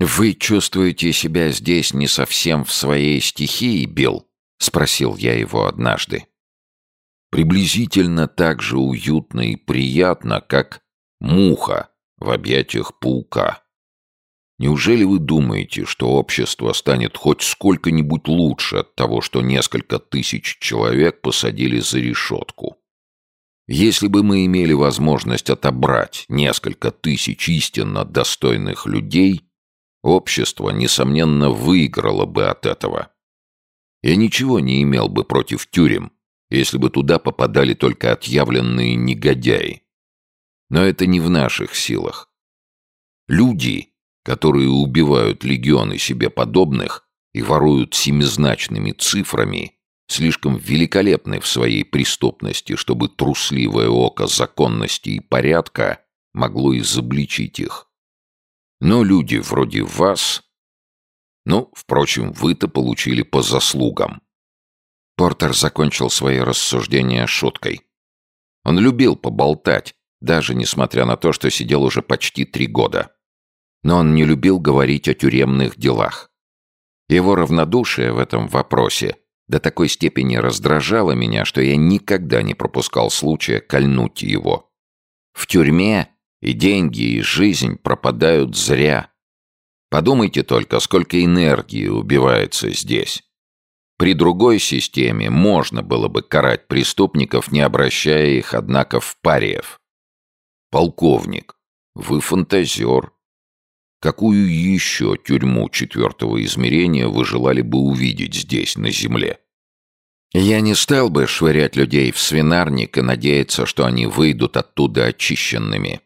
«Вы чувствуете себя здесь не совсем в своей стихии, Билл?» — спросил я его однажды. «Приблизительно так же уютно и приятно, как муха в объятиях паука. Неужели вы думаете, что общество станет хоть сколько-нибудь лучше от того, что несколько тысяч человек посадили за решетку? Если бы мы имели возможность отобрать несколько тысяч истинно достойных людей, общество, несомненно, выиграло бы от этого. Я ничего не имел бы против тюрем, если бы туда попадали только отъявленные негодяи. Но это не в наших силах. Люди, которые убивают легионы себе подобных и воруют семизначными цифрами, слишком великолепны в своей преступности, чтобы трусливое око законности и порядка могло изобличить их. Но люди вроде вас... Ну, впрочем, вы-то получили по заслугам. Портер закончил свои рассуждения шуткой. Он любил поболтать, даже несмотря на то, что сидел уже почти три года. Но он не любил говорить о тюремных делах. Его равнодушие в этом вопросе до такой степени раздражало меня, что я никогда не пропускал случая кольнуть его. В тюрьме и деньги, и жизнь пропадают зря. Подумайте только, сколько энергии убивается здесь. При другой системе можно было бы карать преступников, не обращая их, однако, в париев. Полковник, вы фантазер. Какую еще тюрьму четвертого измерения вы желали бы увидеть здесь, на Земле? Я не стал бы швырять людей в свинарник и надеяться, что они выйдут оттуда очищенными.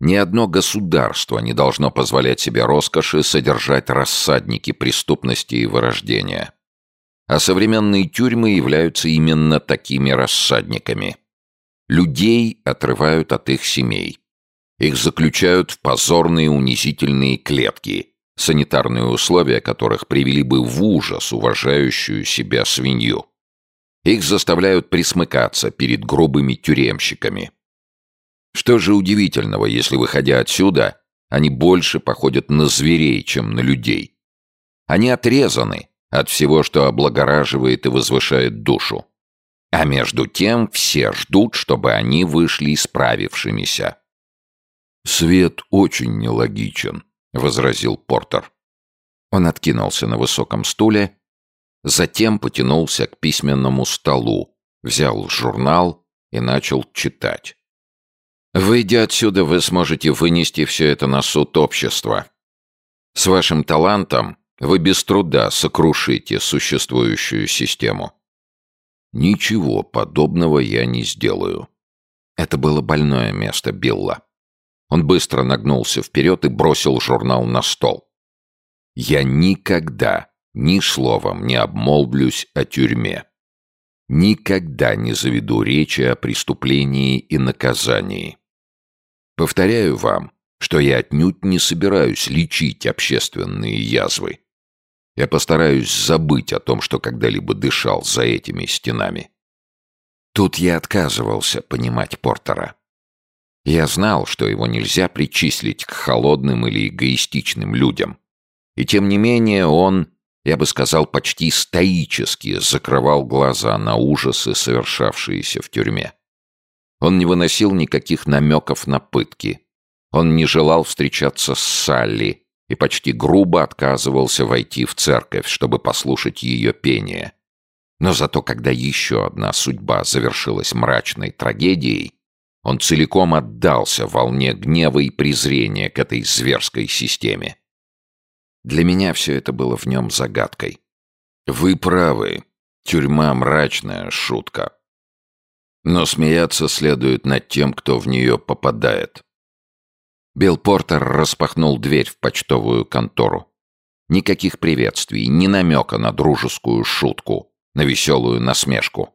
Ни одно государство не должно позволять себе роскоши содержать рассадники преступности и вырождения. А современные тюрьмы являются именно такими рассадниками. Людей отрывают от их семей. Их заключают в позорные унизительные клетки, санитарные условия которых привели бы в ужас уважающую себя свинью. Их заставляют присмыкаться перед грубыми тюремщиками. Что же удивительного, если, выходя отсюда, они больше походят на зверей, чем на людей? Они отрезаны от всего, что облагораживает и возвышает душу. А между тем все ждут, чтобы они вышли исправившимися. «Свет очень нелогичен», — возразил Портер. Он откинулся на высоком стуле, затем потянулся к письменному столу, взял журнал и начал читать. Выйдя отсюда, вы сможете вынести все это на суд общества. С вашим талантом вы без труда сокрушите существующую систему. Ничего подобного я не сделаю. Это было больное место Билла. Он быстро нагнулся вперед и бросил журнал на стол. Я никогда ни словом не обмолвлюсь о тюрьме. Никогда не заведу речи о преступлении и наказании. Повторяю вам, что я отнюдь не собираюсь лечить общественные язвы. Я постараюсь забыть о том, что когда-либо дышал за этими стенами. Тут я отказывался понимать Портера. Я знал, что его нельзя причислить к холодным или эгоистичным людям. И тем не менее он, я бы сказал, почти стоически закрывал глаза на ужасы, совершавшиеся в тюрьме. Он не выносил никаких намеков на пытки. Он не желал встречаться с Салли и почти грубо отказывался войти в церковь, чтобы послушать ее пение. Но зато, когда еще одна судьба завершилась мрачной трагедией, он целиком отдался волне гнева и презрения к этой зверской системе. Для меня все это было в нем загадкой. «Вы правы. Тюрьма — мрачная шутка. Но смеяться следует над тем, кто в нее попадает. Билл Портер распахнул дверь в почтовую контору. Никаких приветствий, ни намека на дружескую шутку, на веселую насмешку.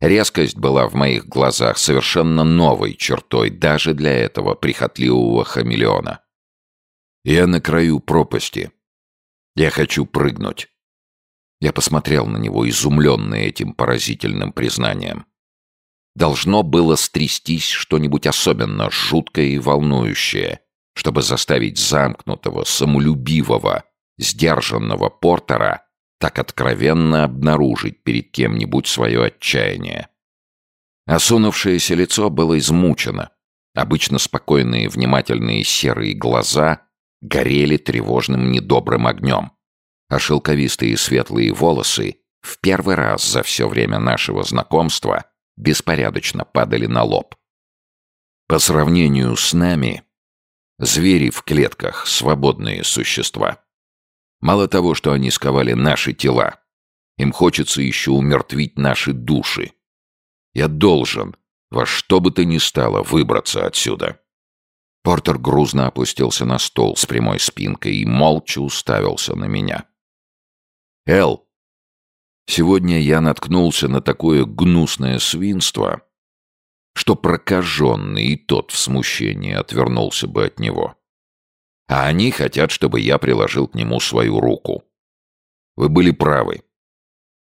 Резкость была в моих глазах совершенно новой чертой даже для этого прихотливого хамелеона. Я на краю пропасти. Я хочу прыгнуть. Я посмотрел на него, изумленный этим поразительным признанием. Должно было стрястись что-нибудь особенно жуткое и волнующее, чтобы заставить замкнутого, самолюбивого, сдержанного Портера так откровенно обнаружить перед кем-нибудь свое отчаяние. Осунувшееся лицо было измучено. Обычно спокойные внимательные серые глаза горели тревожным недобрым огнем, а шелковистые светлые волосы в первый раз за все время нашего знакомства беспорядочно падали на лоб. По сравнению с нами, звери в клетках — свободные существа. Мало того, что они сковали наши тела, им хочется еще умертвить наши души. Я должен, во что бы то ни стало, выбраться отсюда. Портер грузно опустился на стол с прямой спинкой и молча уставился на меня. «Эл, сегодня я наткнулся на такое гнусное свинство, что прокаженный и тот в смущении отвернулся бы от него. А они хотят, чтобы я приложил к нему свою руку. Вы были правы.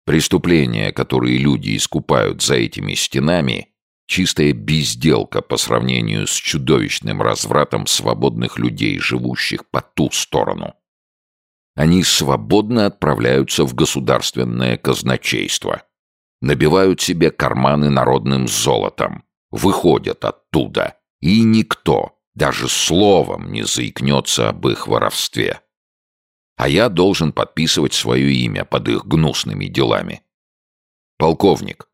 Преступления, которые люди искупают за этими стенами, чистая безделка по сравнению с чудовищным развратом свободных людей, живущих по ту сторону. Они свободно отправляются в государственное казначейство, набивают себе карманы народным золотом, выходят оттуда, и никто, даже словом не заикнется об их воровстве. А я должен подписывать свое имя под их гнусными делами. Полковник,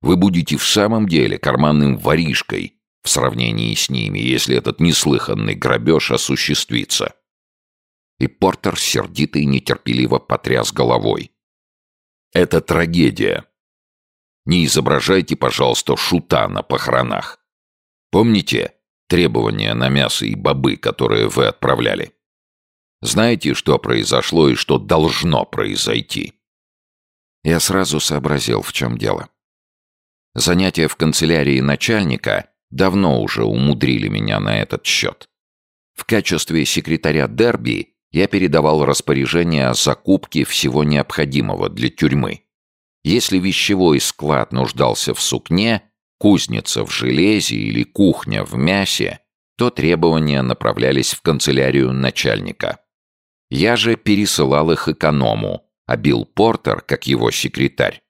вы будете в самом деле карманным воришкой в сравнении с ними, если этот неслыханный грабеж осуществится. И Портер сердито и нетерпеливо потряс головой. Это трагедия. Не изображайте, пожалуйста, шута на похоронах. Помните, требования на мясо и бобы, которые вы отправляли. Знаете, что произошло и что должно произойти?» Я сразу сообразил, в чем дело. Занятия в канцелярии начальника давно уже умудрили меня на этот счет. В качестве секретаря Дерби я передавал распоряжение о закупке всего необходимого для тюрьмы. Если вещевой склад нуждался в сукне, кузница в железе или кухня в мясе, то требования направлялись в канцелярию начальника. Я же пересылал их эконому, а Билл Портер, как его секретарь,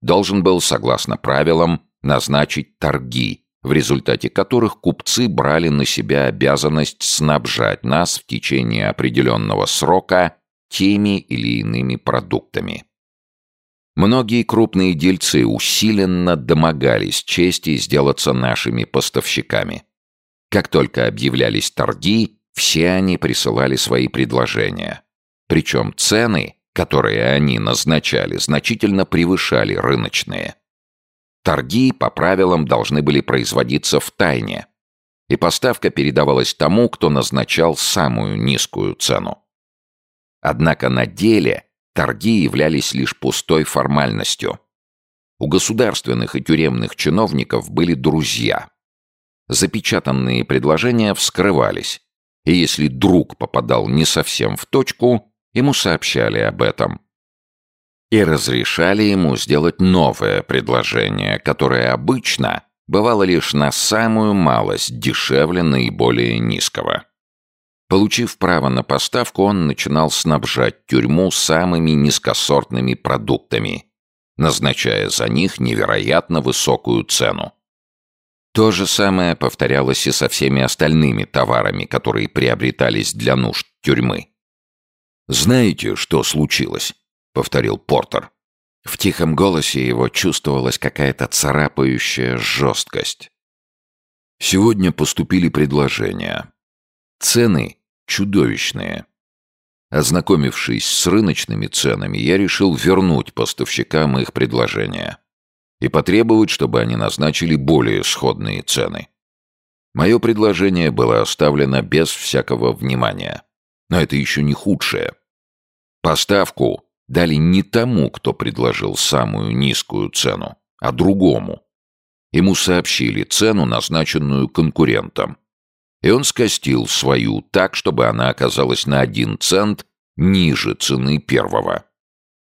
должен был, согласно правилам, назначить торги, в результате которых купцы брали на себя обязанность снабжать нас в течение определенного срока теми или иными продуктами. Многие крупные дельцы усиленно домогались чести сделаться нашими поставщиками. Как только объявлялись торги, все они присылали свои предложения. Причем цены, которые они назначали, значительно превышали рыночные. Торги по правилам должны были производиться в тайне, и поставка передавалась тому, кто назначал самую низкую цену. Однако на деле торги являлись лишь пустой формальностью. У государственных и тюремных чиновников были друзья. Запечатанные предложения вскрывались, и если друг попадал не совсем в точку, ему сообщали об этом. И разрешали ему сделать новое предложение, которое обычно бывало лишь на самую малость дешевле наиболее низкого. Получив право на поставку, он начинал снабжать тюрьму самыми низкосортными продуктами, назначая за них невероятно высокую цену. То же самое повторялось и со всеми остальными товарами, которые приобретались для нужд тюрьмы. «Знаете, что случилось?» — повторил Портер. В тихом голосе его чувствовалась какая-то царапающая жесткость. «Сегодня поступили предложения. Цены чудовищные. Ознакомившись с рыночными ценами, я решил вернуть поставщикам их предложения и потребовать, чтобы они назначили более сходные цены. Мое предложение было оставлено без всякого внимания. Но это еще не худшее. Поставку дали не тому, кто предложил самую низкую цену, а другому. Ему сообщили цену, назначенную конкурентом, и он скостил свою так, чтобы она оказалась на один цент ниже цены первого.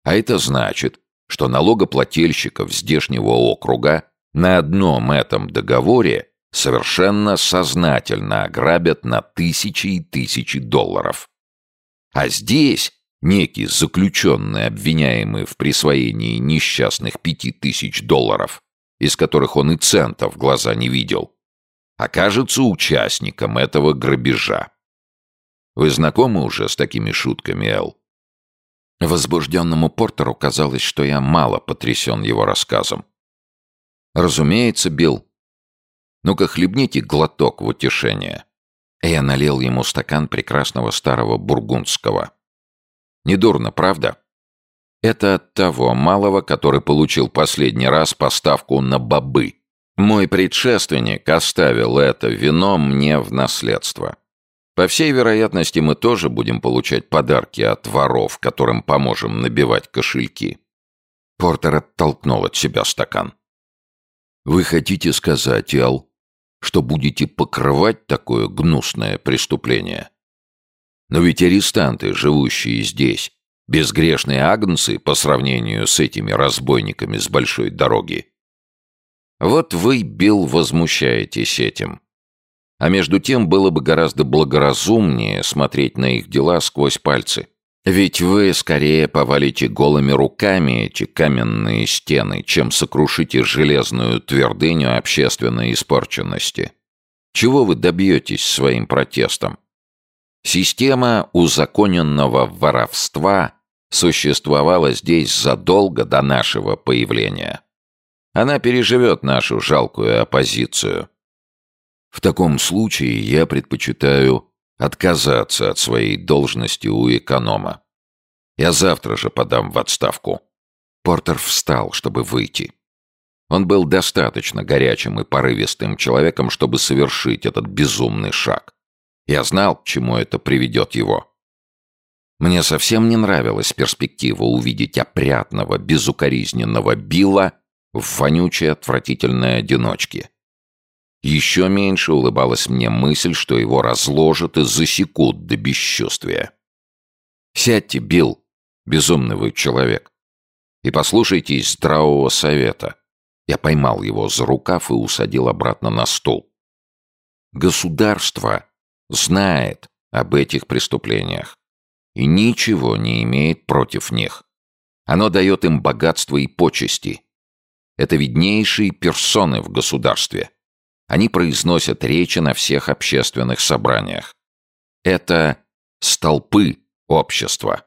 А это значит, что налогоплательщиков здешнего округа на одном этом договоре совершенно сознательно ограбят на тысячи и тысячи долларов. А здесь некий заключенный, обвиняемый в присвоении несчастных пяти тысяч долларов, из которых он и центов в глаза не видел, окажется участником этого грабежа. Вы знакомы уже с такими шутками, Эл? Возбужденному Портеру казалось, что я мало потрясен его рассказом. «Разумеется, Билл. Ну-ка, хлебните глоток в утешение». Я налил ему стакан прекрасного старого бургундского. Недурно, правда? Это от того малого, который получил последний раз поставку на бобы. Мой предшественник оставил это вино мне в наследство. По всей вероятности, мы тоже будем получать подарки от воров, которым поможем набивать кошельки. Портер оттолкнул от себя стакан. «Вы хотите сказать, Эл, что будете покрывать такое гнусное преступление? Но ведь арестанты, живущие здесь, безгрешные агнцы по сравнению с этими разбойниками с большой дороги. Вот вы, Билл, возмущаетесь этим. А между тем было бы гораздо благоразумнее смотреть на их дела сквозь пальцы. Ведь вы скорее повалите голыми руками эти каменные стены, чем сокрушите железную твердыню общественной испорченности. Чего вы добьетесь своим протестом? Система узаконенного воровства существовала здесь задолго до нашего появления. Она переживет нашу жалкую оппозицию. В таком случае я предпочитаю отказаться от своей должности у эконома. Я завтра же подам в отставку. Портер встал, чтобы выйти. Он был достаточно горячим и порывистым человеком, чтобы совершить этот безумный шаг. Я знал, к чему это приведет его. Мне совсем не нравилась перспектива увидеть опрятного, безукоризненного Билла в вонючей, отвратительной одиночке. Еще меньше улыбалась мне мысль, что его разложат и засекут до бесчувствия. «Сядьте, Билл, безумный вы человек, и послушайтесь здравого совета». Я поймал его за рукав и усадил обратно на стул. Государство знает об этих преступлениях и ничего не имеет против них. Оно дает им богатство и почести. Это виднейшие персоны в государстве. Они произносят речи на всех общественных собраниях. Это столпы общества.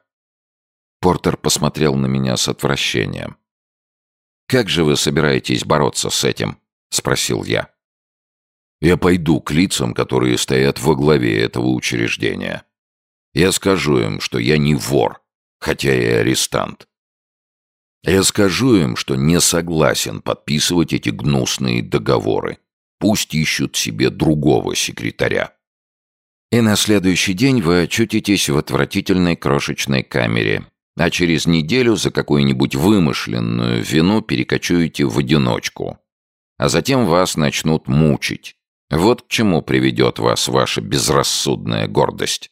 Портер посмотрел на меня с отвращением. «Как же вы собираетесь бороться с этим?» — спросил я. «Я пойду к лицам, которые стоят во главе этого учреждения. Я скажу им, что я не вор, хотя и арестант. Я скажу им, что не согласен подписывать эти гнусные договоры. Пусть ищут себе другого секретаря. И на следующий день вы очутитесь в отвратительной крошечной камере, а через неделю за какую-нибудь вымышленную вину перекочуете в одиночку. А затем вас начнут мучить. Вот к чему приведет вас ваша безрассудная гордость.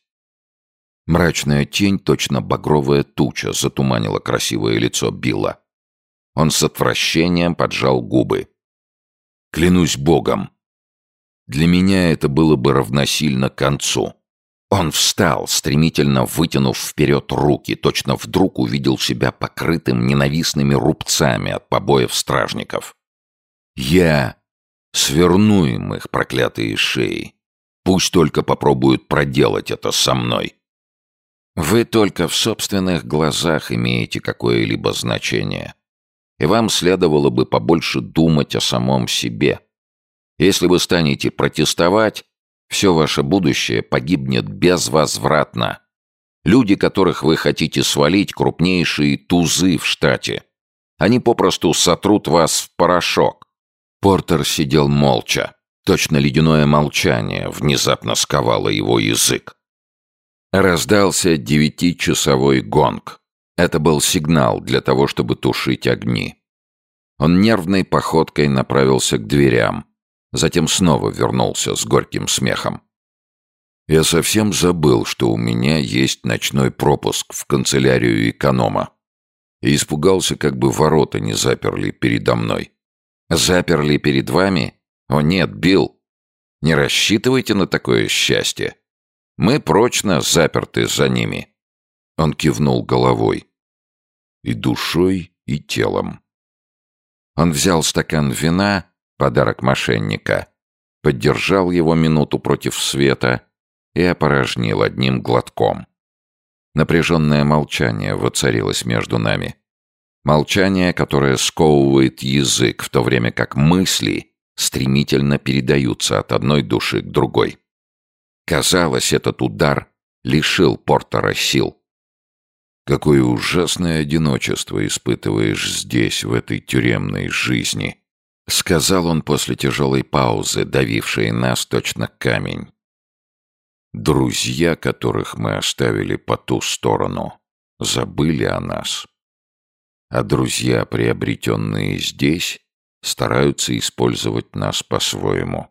Мрачная тень, точно багровая туча, затуманила красивое лицо Билла. Он с отвращением поджал губы. Клянусь богом. Для меня это было бы равносильно концу. Он встал, стремительно вытянув вперед руки, точно вдруг увидел себя покрытым ненавистными рубцами от побоев стражников. «Я сверну им их проклятые шеи. Пусть только попробуют проделать это со мной». Вы только в собственных глазах имеете какое-либо значение и вам следовало бы побольше думать о самом себе. Если вы станете протестовать, все ваше будущее погибнет безвозвратно. Люди, которых вы хотите свалить, крупнейшие тузы в штате. Они попросту сотрут вас в порошок. Портер сидел молча. Точно ледяное молчание внезапно сковало его язык. Раздался девятичасовой гонг. Это был сигнал для того, чтобы тушить огни. Он нервной походкой направился к дверям, затем снова вернулся с горьким смехом. «Я совсем забыл, что у меня есть ночной пропуск в канцелярию эконома. И испугался, как бы ворота не заперли передо мной». «Заперли перед вами? О нет, Билл, Не рассчитывайте на такое счастье. Мы прочно заперты за ними». Он кивнул головой. И душой, и телом. Он взял стакан вина, подарок мошенника, поддержал его минуту против света и опорожнил одним глотком. Напряженное молчание воцарилось между нами. Молчание, которое сковывает язык, в то время как мысли стремительно передаются от одной души к другой. Казалось, этот удар лишил Портера сил. Какое ужасное одиночество испытываешь здесь, в этой тюремной жизни, сказал он после тяжелой паузы, давившей нас точно камень. Друзья, которых мы оставили по ту сторону, забыли о нас. А друзья, приобретенные здесь, стараются использовать нас по-своему.